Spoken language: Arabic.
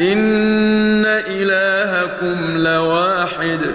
إِنَّ إِلَٰهَكُمْ لَوَاحِدٌ